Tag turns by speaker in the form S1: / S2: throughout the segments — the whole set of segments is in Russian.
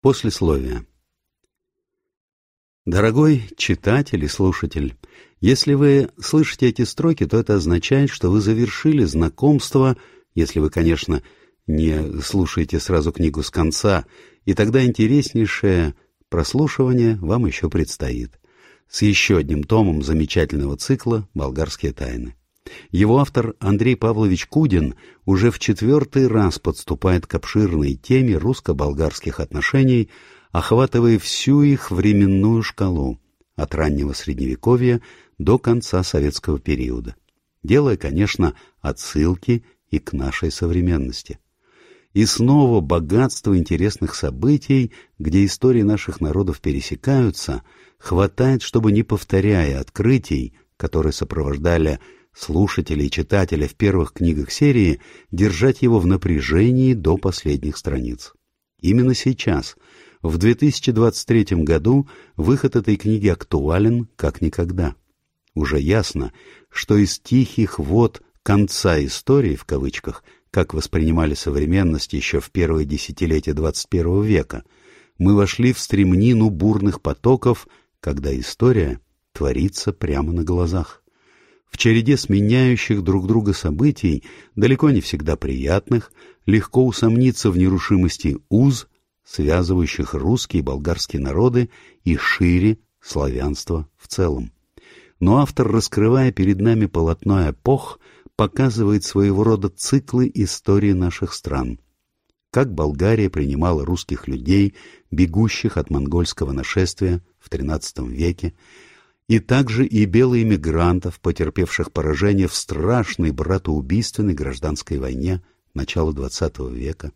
S1: Послесловие. Дорогой читатель и слушатель, если вы слышите эти строки, то это означает, что вы завершили знакомство, если вы, конечно, не слушаете сразу книгу с конца, и тогда интереснейшее прослушивание вам еще предстоит. С еще одним томом замечательного цикла «Болгарские тайны». Его автор Андрей Павлович Кудин уже в четвертый раз подступает к обширной теме русско-болгарских отношений, охватывая всю их временную шкалу, от раннего Средневековья до конца советского периода, делая, конечно, отсылки и к нашей современности. И снова богатство интересных событий, где истории наших народов пересекаются, хватает, чтобы, не повторяя открытий, которые сопровождали слушателя и читателя в первых книгах серии держать его в напряжении до последних страниц. Именно сейчас, в 2023 году, выход этой книги актуален как никогда. Уже ясно, что из тихих вод «конца истории» в кавычках, как воспринимали современность еще в первые десятилетия 21 века, мы вошли в стремнину бурных потоков, когда история творится прямо на глазах в череде сменяющих друг друга событий, далеко не всегда приятных, легко усомниться в нерушимости уз, связывающих русские и болгарские народы и шире славянство в целом. Но автор, раскрывая перед нами полотно эпох, показывает своего рода циклы истории наших стран. Как Болгария принимала русских людей, бегущих от монгольского нашествия в XIII веке, и также и белых мигрантов, потерпевших поражение в страшной братоубийственной гражданской войне начала XX века,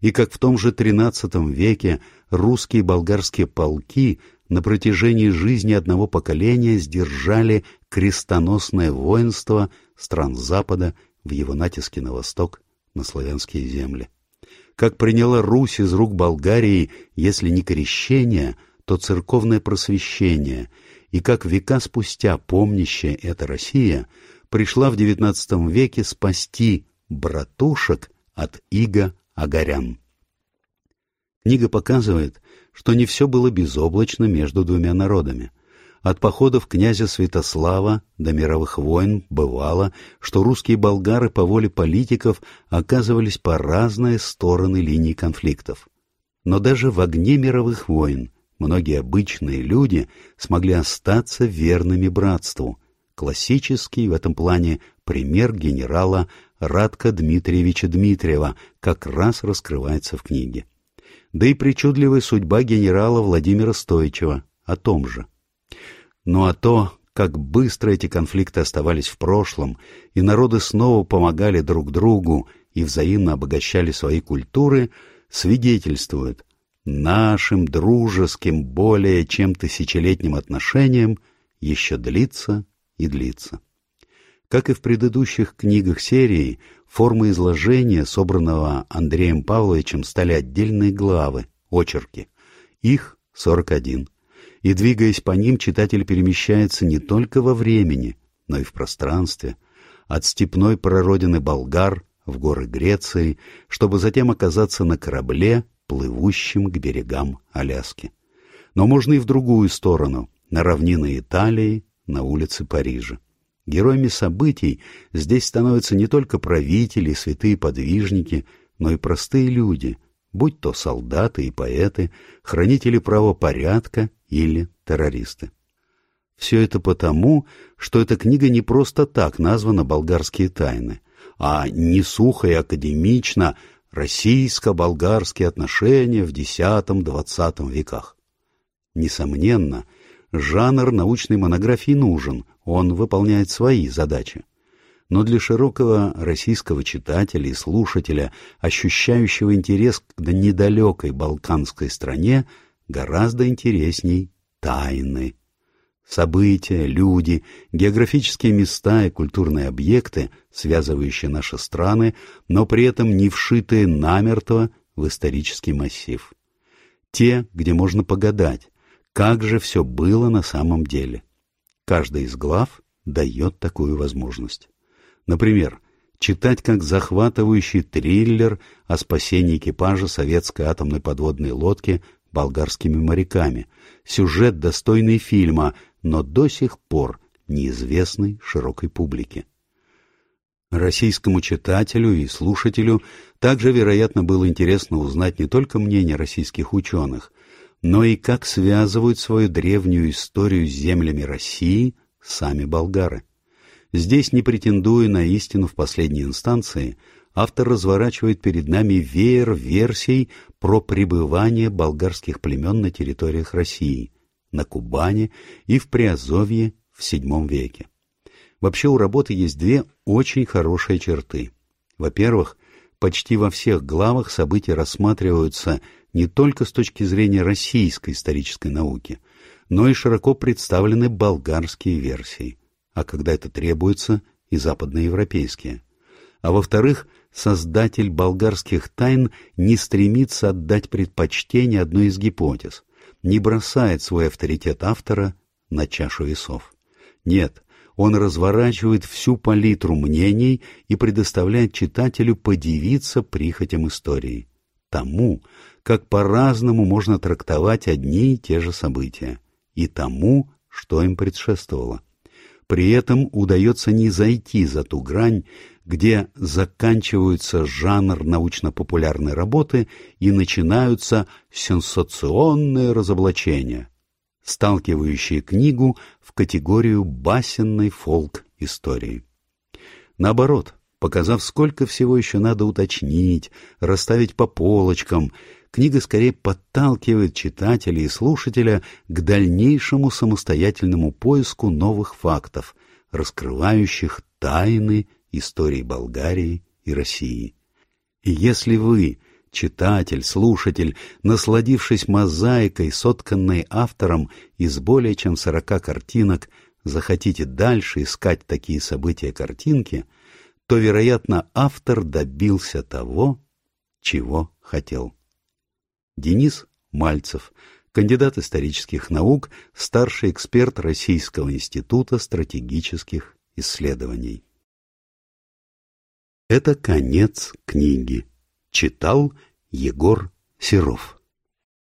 S1: и как в том же XIII веке русские и болгарские полки на протяжении жизни одного поколения сдержали крестоносное воинство стран Запада в его натиске на восток, на славянские земли. Как приняла Русь из рук Болгарии, если не крещение, то церковное просвещение — и как века спустя помнящая эта Россия пришла в XIX веке спасти братушек от иго Агарян. Книга показывает, что не все было безоблачно между двумя народами. От походов князя Святослава до мировых войн бывало, что русские болгары по воле политиков оказывались по разные стороны линий конфликтов. Но даже в огне мировых войн многие обычные люди смогли остаться верными братству. Классический в этом плане пример генерала Радка Дмитриевича Дмитриева как раз раскрывается в книге. Да и причудливая судьба генерала Владимира Стоичева о том же. Ну а то, как быстро эти конфликты оставались в прошлом, и народы снова помогали друг другу и взаимно обогащали свои культуры, свидетельствует нашим дружеским более чем тысячелетним отношениям еще длится и длится. Как и в предыдущих книгах серии, формы изложения, собранного Андреем Павловичем, стали отдельные главы, очерки. Их 41. И, двигаясь по ним, читатель перемещается не только во времени, но и в пространстве, от степной прародины болгар в горы Греции, чтобы затем оказаться на корабле, плывущим к берегам Аляски. Но можно и в другую сторону, на равнины Италии, на улицы Парижа. Героями событий здесь становятся не только правители и святые подвижники, но и простые люди, будь то солдаты и поэты, хранители правопорядка или террористы. Все это потому, что эта книга не просто так названа «Болгарские тайны», а не сухо и академично российско-болгарские отношения в X-XX веках. Несомненно, жанр научной монографии нужен, он выполняет свои задачи. Но для широкого российского читателя и слушателя, ощущающего интерес к недалекой балканской стране, гораздо интересней тайны События, люди, географические места и культурные объекты, связывающие наши страны, но при этом не вшитые намертво в исторический массив. Те, где можно погадать, как же все было на самом деле. Каждая из глав дает такую возможность. Например, читать как захватывающий триллер о спасении экипажа советской атомной подводной лодки болгарскими моряками. Сюжет достойный фильма, но до сих пор неизвестный широкой публике. Российскому читателю и слушателю также, вероятно, было интересно узнать не только мнение российских ученых, но и как связывают свою древнюю историю с землями России сами болгары. Здесь, не претендуя на истину в последней инстанции, автор разворачивает перед нами веер версий про пребывание болгарских племен на территориях России, на Кубани и в Приазовье в VII веке. Вообще у работы есть две очень хорошие черты. Во-первых, почти во всех главах события рассматриваются не только с точки зрения российской исторической науки, но и широко представлены болгарские версии, а когда это требуется, и западноевропейские. А во-вторых, создатель болгарских тайн не стремится отдать предпочтение одной из гипотез, не бросает свой авторитет автора на чашу весов. Нет, он разворачивает всю палитру мнений и предоставляет читателю подивиться прихотям истории, тому, как по-разному можно трактовать одни и те же события, и тому, что им предшествовало. При этом удается не зайти за ту грань, где заканчивается жанр научно-популярной работы и начинаются сенсационные разоблачения – сталкивающие книгу в категорию басенной фолк-истории. Наоборот, показав, сколько всего еще надо уточнить, расставить по полочкам, книга скорее подталкивает читателя и слушателя к дальнейшему самостоятельному поиску новых фактов, раскрывающих тайны истории Болгарии и России. И если вы читатель, слушатель, насладившись мозаикой, сотканной автором из более чем сорока картинок, захотите дальше искать такие события картинки, то, вероятно, автор добился того, чего хотел. Денис Мальцев, кандидат исторических наук, старший эксперт Российского института стратегических исследований. Это конец книги. Читал Егор Серов